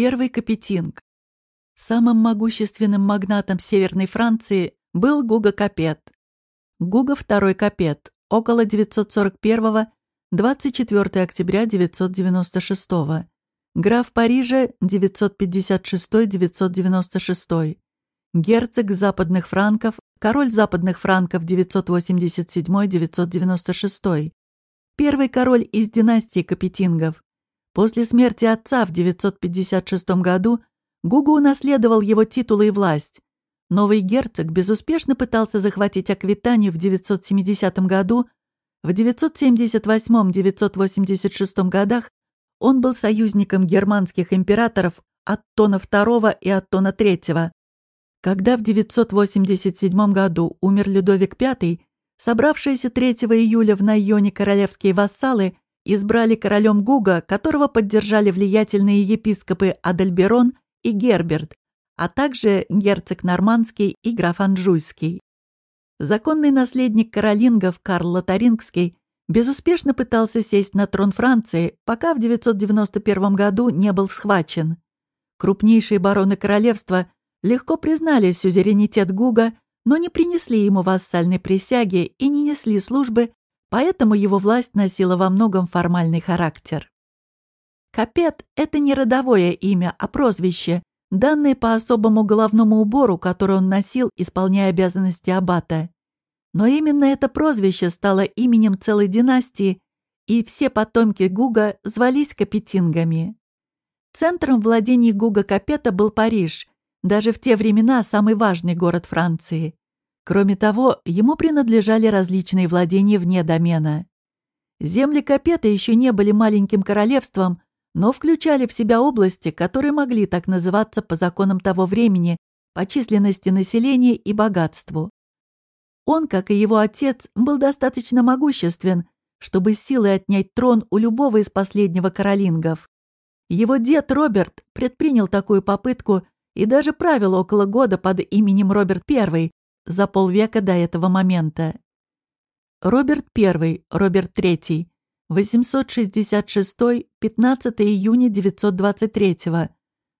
Первый Капетинг. Самым могущественным магнатом Северной Франции был Гуго Капет. Гуго II Капет, около 941 24 октября 996 Граф Парижа 956-996 Герцог западных франков, король западных франков 987-996 Первый король из династии Капетингов. После смерти отца в 956 году Гугу унаследовал его титулы и власть. Новый герцог безуспешно пытался захватить Аквитанию в 970 году. В 978-986 годах он был союзником германских императоров Аттона II и Аттона III. Когда в 987 году умер Людовик V, собравшиеся 3 июля в Найоне королевские вассалы избрали королем Гуга, которого поддержали влиятельные епископы Адальберон и Герберт, а также герцог Нормандский и граф Анжуйский. Законный наследник каролингов Карл Лотарингский безуспешно пытался сесть на трон Франции, пока в 991 году не был схвачен. Крупнейшие бароны королевства легко признали сюзеренитет Гуга, но не принесли ему вассальной присяги и не несли службы, поэтому его власть носила во многом формальный характер. Капет — это не родовое имя, а прозвище, данное по особому головному убору, который он носил, исполняя обязанности аббата. Но именно это прозвище стало именем целой династии, и все потомки Гуга звались Капетингами. Центром владений Гуга Капета был Париж, даже в те времена самый важный город Франции. Кроме того, ему принадлежали различные владения вне домена. Земли Капета еще не были маленьким королевством, но включали в себя области, которые могли так называться по законам того времени, по численности населения и богатству. Он, как и его отец, был достаточно могуществен, чтобы силой отнять трон у любого из последнего каролингов. Его дед Роберт предпринял такую попытку и даже правил около года под именем Роберт I за полвека до этого момента. Роберт I, Роберт III, 866-15 июня 923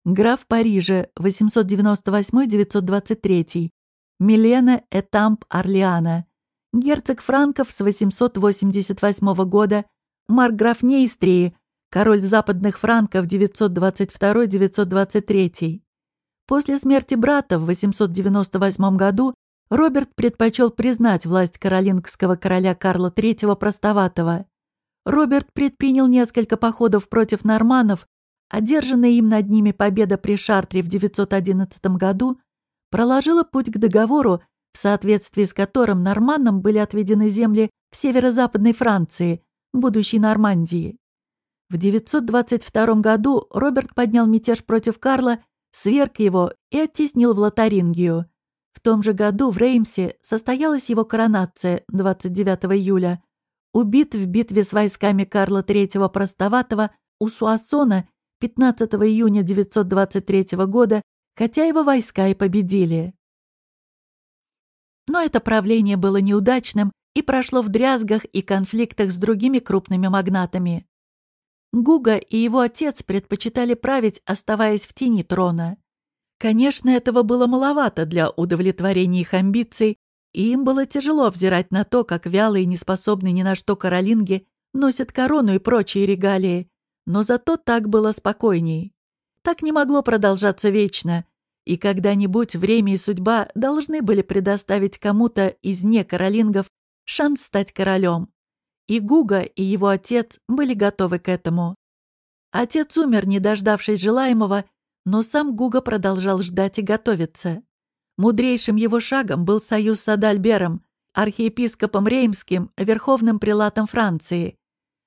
Граф Парижа, 898-923 Милена Этамп Орлеана, герцог Франков с 888 года, марграф Нейстрии, король западных франков 922-923. После смерти брата в 898 году Роберт предпочел признать власть каролингского короля Карла III Простоватого. Роберт предпринял несколько походов против норманов, одержанная им над ними победа при Шартре в 911 году проложила путь к договору, в соответствии с которым норманнам были отведены земли в северо-западной Франции, будущей Нормандии. В 922 году Роберт поднял мятеж против Карла, сверг его и оттеснил в Лотарингию. В том же году в Реймсе состоялась его коронация 29 июля. Убит в битве с войсками Карла III Простоватого у Суассона 15 июня 923 года хотя его войска и победили. Но это правление было неудачным и прошло в дрязгах и конфликтах с другими крупными магнатами. Гуга и его отец предпочитали править, оставаясь в тени трона. Конечно, этого было маловато для удовлетворения их амбиций, и им было тяжело взирать на то, как вялые неспособные ни на что каролинги носят корону и прочие регалии, но зато так было спокойней. Так не могло продолжаться вечно, и когда-нибудь время и судьба должны были предоставить кому-то из некоролингов шанс стать королем. И Гуга, и его отец были готовы к этому. Отец умер, не дождавшись желаемого, но сам Гуга продолжал ждать и готовиться. Мудрейшим его шагом был союз с Адальбером, архиепископом Реймским, верховным прилатом Франции.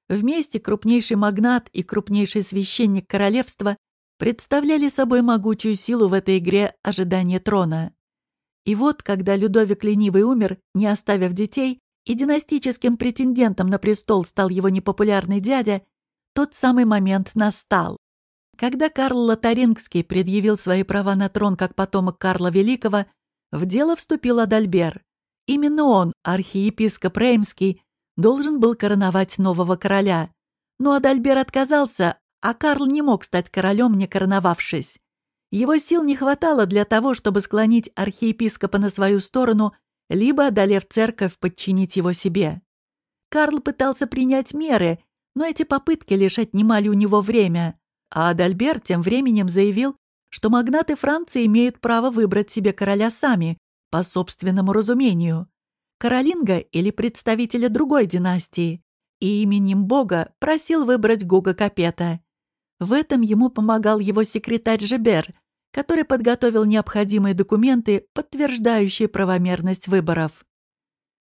Вместе крупнейший магнат и крупнейший священник королевства представляли собой могучую силу в этой игре ожидания трона. И вот, когда Людовик Ленивый умер, не оставив детей, и династическим претендентом на престол стал его непопулярный дядя, тот самый момент настал. Когда Карл Лотарингский предъявил свои права на трон как потомок Карла Великого, в дело вступил Адальбер. Именно он, архиепископ Реймский, должен был короновать нового короля. Но Адальбер отказался, а Карл не мог стать королем, не короновавшись. Его сил не хватало для того, чтобы склонить архиепископа на свою сторону, либо, одолев церковь, подчинить его себе. Карл пытался принять меры, но эти попытки лишь отнимали у него время, а Адальбер тем временем заявил, что магнаты Франции имеют право выбрать себе короля сами, по собственному разумению. Каролинга или представителя другой династии, и именем Бога просил выбрать Гуга Капета. В этом ему помогал его секретарь Жебер, который подготовил необходимые документы, подтверждающие правомерность выборов.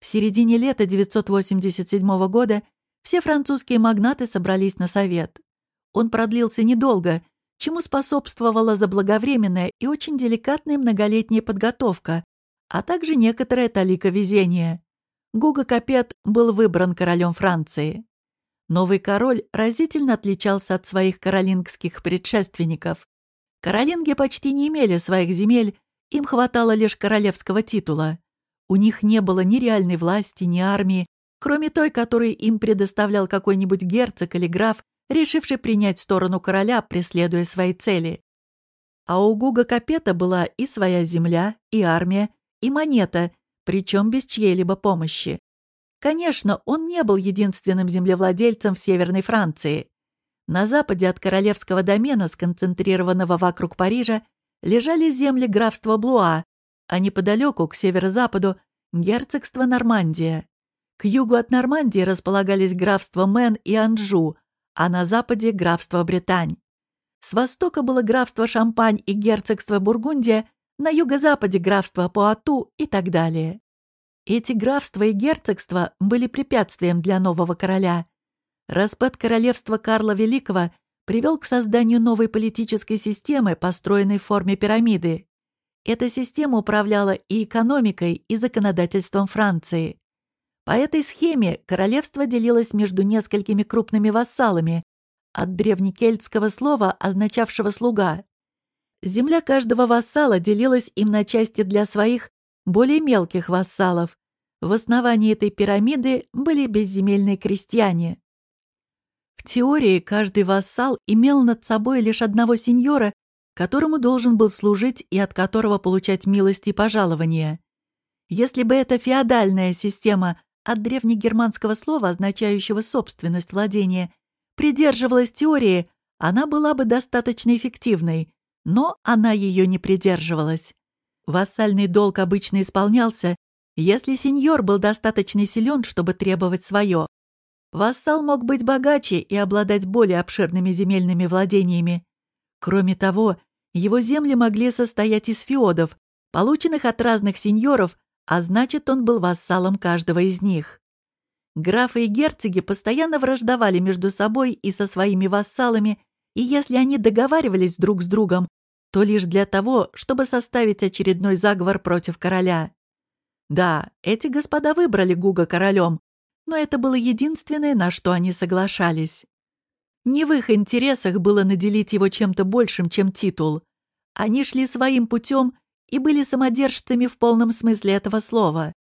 В середине лета 987 года все французские магнаты собрались на совет. Он продлился недолго, чему способствовала заблаговременная и очень деликатная многолетняя подготовка, а также некоторое талика везения. Гуга Капет был выбран королем Франции. Новый король разительно отличался от своих каролингских предшественников. Каролинги почти не имели своих земель, им хватало лишь королевского титула. У них не было ни реальной власти, ни армии, кроме той, которую им предоставлял какой-нибудь герцог или граф, решивший принять сторону короля, преследуя свои цели. А у Гуга Капета была и своя земля, и армия, и монета, причем без чьей-либо помощи. Конечно, он не был единственным землевладельцем в Северной Франции. На западе от королевского домена, сконцентрированного вокруг Парижа, лежали земли графства Блуа, а неподалеку, к северо-западу, герцогство Нормандия. К югу от Нормандии располагались графства Мэн и Анжу, а на западе — графство Британь. С востока было графство Шампань и герцогство Бургундия, на юго-западе графство Пуату и так далее. Эти графства и герцогства были препятствием для нового короля. Распад королевства Карла Великого привел к созданию новой политической системы, построенной в форме пирамиды. Эта система управляла и экономикой, и законодательством Франции. По этой схеме королевство делилось между несколькими крупными вассалами, от древнекельтского слова, означавшего «слуга». Земля каждого вассала делилась им на части для своих, более мелких вассалов. В основании этой пирамиды были безземельные крестьяне. В теории каждый вассал имел над собой лишь одного сеньора, которому должен был служить и от которого получать милости и пожалования. Если бы эта феодальная система от древнегерманского слова, означающего собственность владения, придерживалась теории, она была бы достаточно эффективной, но она ее не придерживалась. Вассальный долг обычно исполнялся, если сеньор был достаточно силен, чтобы требовать свое. Вассал мог быть богаче и обладать более обширными земельными владениями. Кроме того, его земли могли состоять из феодов, полученных от разных сеньоров, а значит, он был вассалом каждого из них. Графы и герцоги постоянно враждовали между собой и со своими вассалами, и если они договаривались друг с другом, то лишь для того, чтобы составить очередной заговор против короля. Да, эти господа выбрали Гуга королем, но это было единственное, на что они соглашались. Не в их интересах было наделить его чем-то большим, чем титул. Они шли своим путем и были самодержцами в полном смысле этого слова.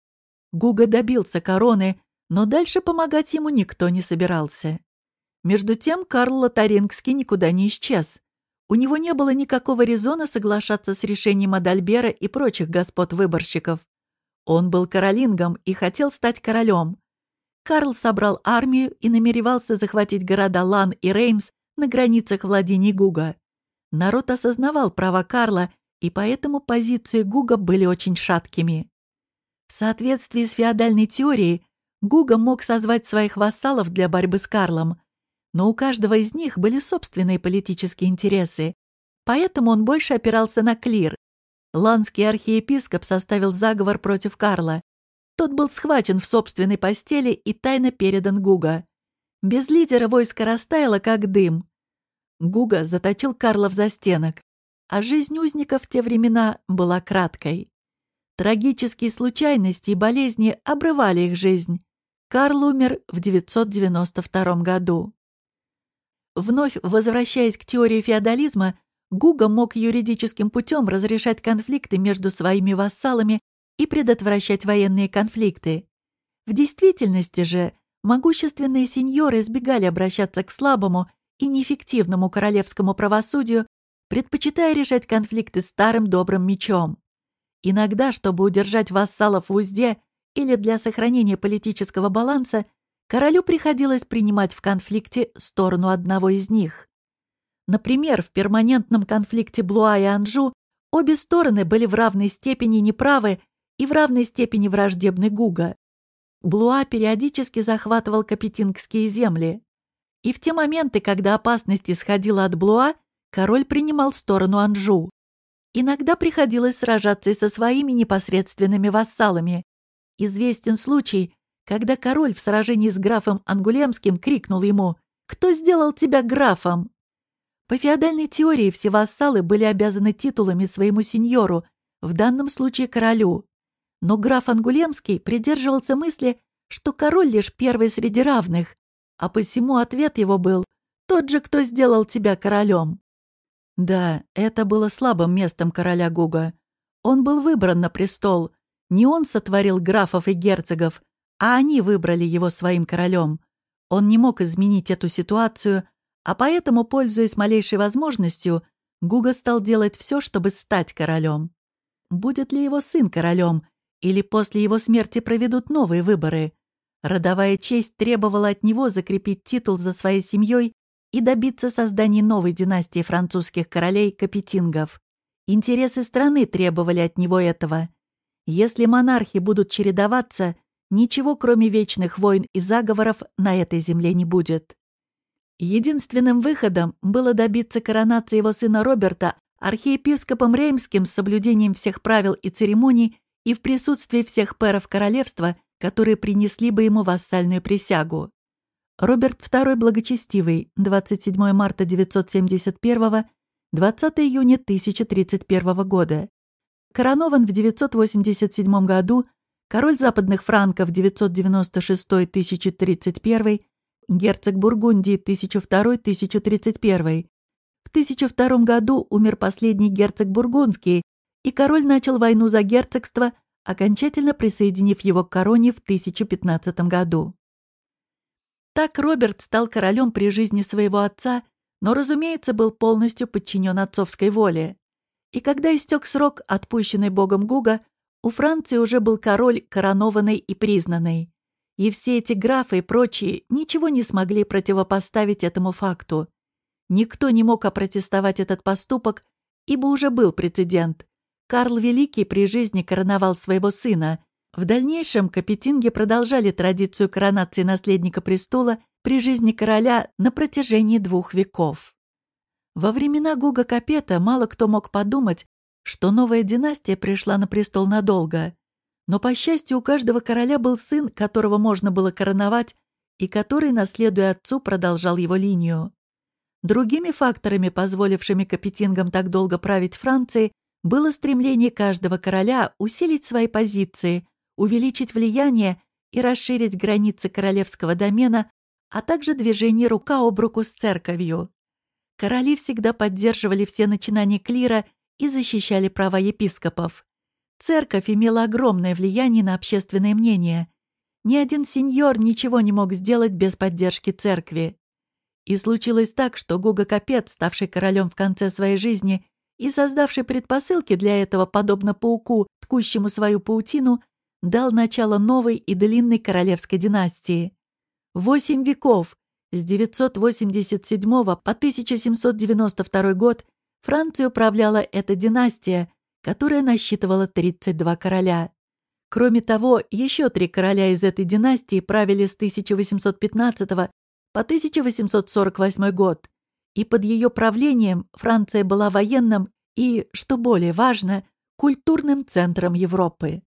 Гуга добился короны, но дальше помогать ему никто не собирался. Между тем Карл Лотарингский никуда не исчез. У него не было никакого резона соглашаться с решением Адальбера и прочих господ-выборщиков. Он был каролингом и хотел стать королем. Карл собрал армию и намеревался захватить города Лан и Реймс на границах владений Гуга. Народ осознавал права Карла, и поэтому позиции Гуга были очень шаткими. В соответствии с феодальной теорией, Гуга мог созвать своих вассалов для борьбы с Карлом, но у каждого из них были собственные политические интересы, поэтому он больше опирался на клир. Ланский архиепископ составил заговор против Карла. Тот был схвачен в собственной постели и тайно передан Гуга. Без лидера войско растаяло, как дым. Гуга заточил Карла в застенок, а жизнь узников в те времена была краткой. Трагические случайности и болезни обрывали их жизнь. Карл умер в 992 году. Вновь возвращаясь к теории феодализма, Гуга мог юридическим путем разрешать конфликты между своими вассалами и предотвращать военные конфликты. В действительности же могущественные сеньоры избегали обращаться к слабому и неэффективному королевскому правосудию, предпочитая решать конфликты старым добрым мечом. Иногда, чтобы удержать вассалов в узде или для сохранения политического баланса, королю приходилось принимать в конфликте сторону одного из них. Например, в перманентном конфликте Блуа и Анжу обе стороны были в равной степени неправы и в равной степени враждебны Гуга. Блуа периодически захватывал капетингские земли. И в те моменты, когда опасность исходила от Блуа, король принимал сторону Анжу. Иногда приходилось сражаться и со своими непосредственными вассалами. Известен случай, когда король в сражении с графом Ангулемским крикнул ему «Кто сделал тебя графом?». По феодальной теории все вассалы были обязаны титулами своему сеньору, в данном случае королю. Но граф Ангулемский придерживался мысли, что король лишь первый среди равных, а посему ответ его был «Тот же, кто сделал тебя королем». Да, это было слабым местом короля Гуга. Он был выбран на престол. Не он сотворил графов и герцогов, а они выбрали его своим королем. Он не мог изменить эту ситуацию, а поэтому, пользуясь малейшей возможностью, Гуга стал делать все, чтобы стать королем. Будет ли его сын королем, или после его смерти проведут новые выборы. Родовая честь требовала от него закрепить титул за своей семьей и добиться создания новой династии французских королей Капетингов. Интересы страны требовали от него этого. Если монархи будут чередоваться, ничего кроме вечных войн и заговоров на этой земле не будет. Единственным выходом было добиться коронации его сына Роберта архиепископом Реймским с соблюдением всех правил и церемоний и в присутствии всех пэров королевства, которые принесли бы ему вассальную присягу. Роберт II Благочестивый, 27 марта 971, 20 июня 1031 года. Коронован в 987 году, король западных франков 996-1031, герцог Бургундии 1002-1031. В 1002 году умер последний герцог Бургундский, и король начал войну за герцогство, окончательно присоединив его к короне в 1015 году. Так Роберт стал королем при жизни своего отца, но, разумеется, был полностью подчинен отцовской воле. И когда истек срок, отпущенный богом Гуга, у Франции уже был король, коронованный и признанный. И все эти графы и прочие ничего не смогли противопоставить этому факту. Никто не мог опротестовать этот поступок, ибо уже был прецедент. Карл Великий при жизни короновал своего сына. В дальнейшем капетинги продолжали традицию коронации наследника престола при жизни короля на протяжении двух веков. Во времена Гуга Капета мало кто мог подумать, что новая династия пришла на престол надолго. Но, по счастью, у каждого короля был сын, которого можно было короновать, и который, наследуя отцу, продолжал его линию. Другими факторами, позволившими капетингам так долго править Францией, было стремление каждого короля усилить свои позиции, увеличить влияние и расширить границы королевского домена, а также движение рука об руку с церковью. Короли всегда поддерживали все начинания клира и защищали права епископов. Церковь имела огромное влияние на общественное мнение. Ни один сеньор ничего не мог сделать без поддержки церкви. И случилось так, что Гуга Капет, ставший королем в конце своей жизни, и создавший предпосылки для этого, подобно пауку, ткущему свою паутину, дал начало новой и длинной королевской династии. Восемь веков, с 987 по 1792 год, Францией управляла эта династия, которая насчитывала 32 короля. Кроме того, еще три короля из этой династии правили с 1815 по 1848 год и под ее правлением Франция была военным и, что более важно, культурным центром Европы.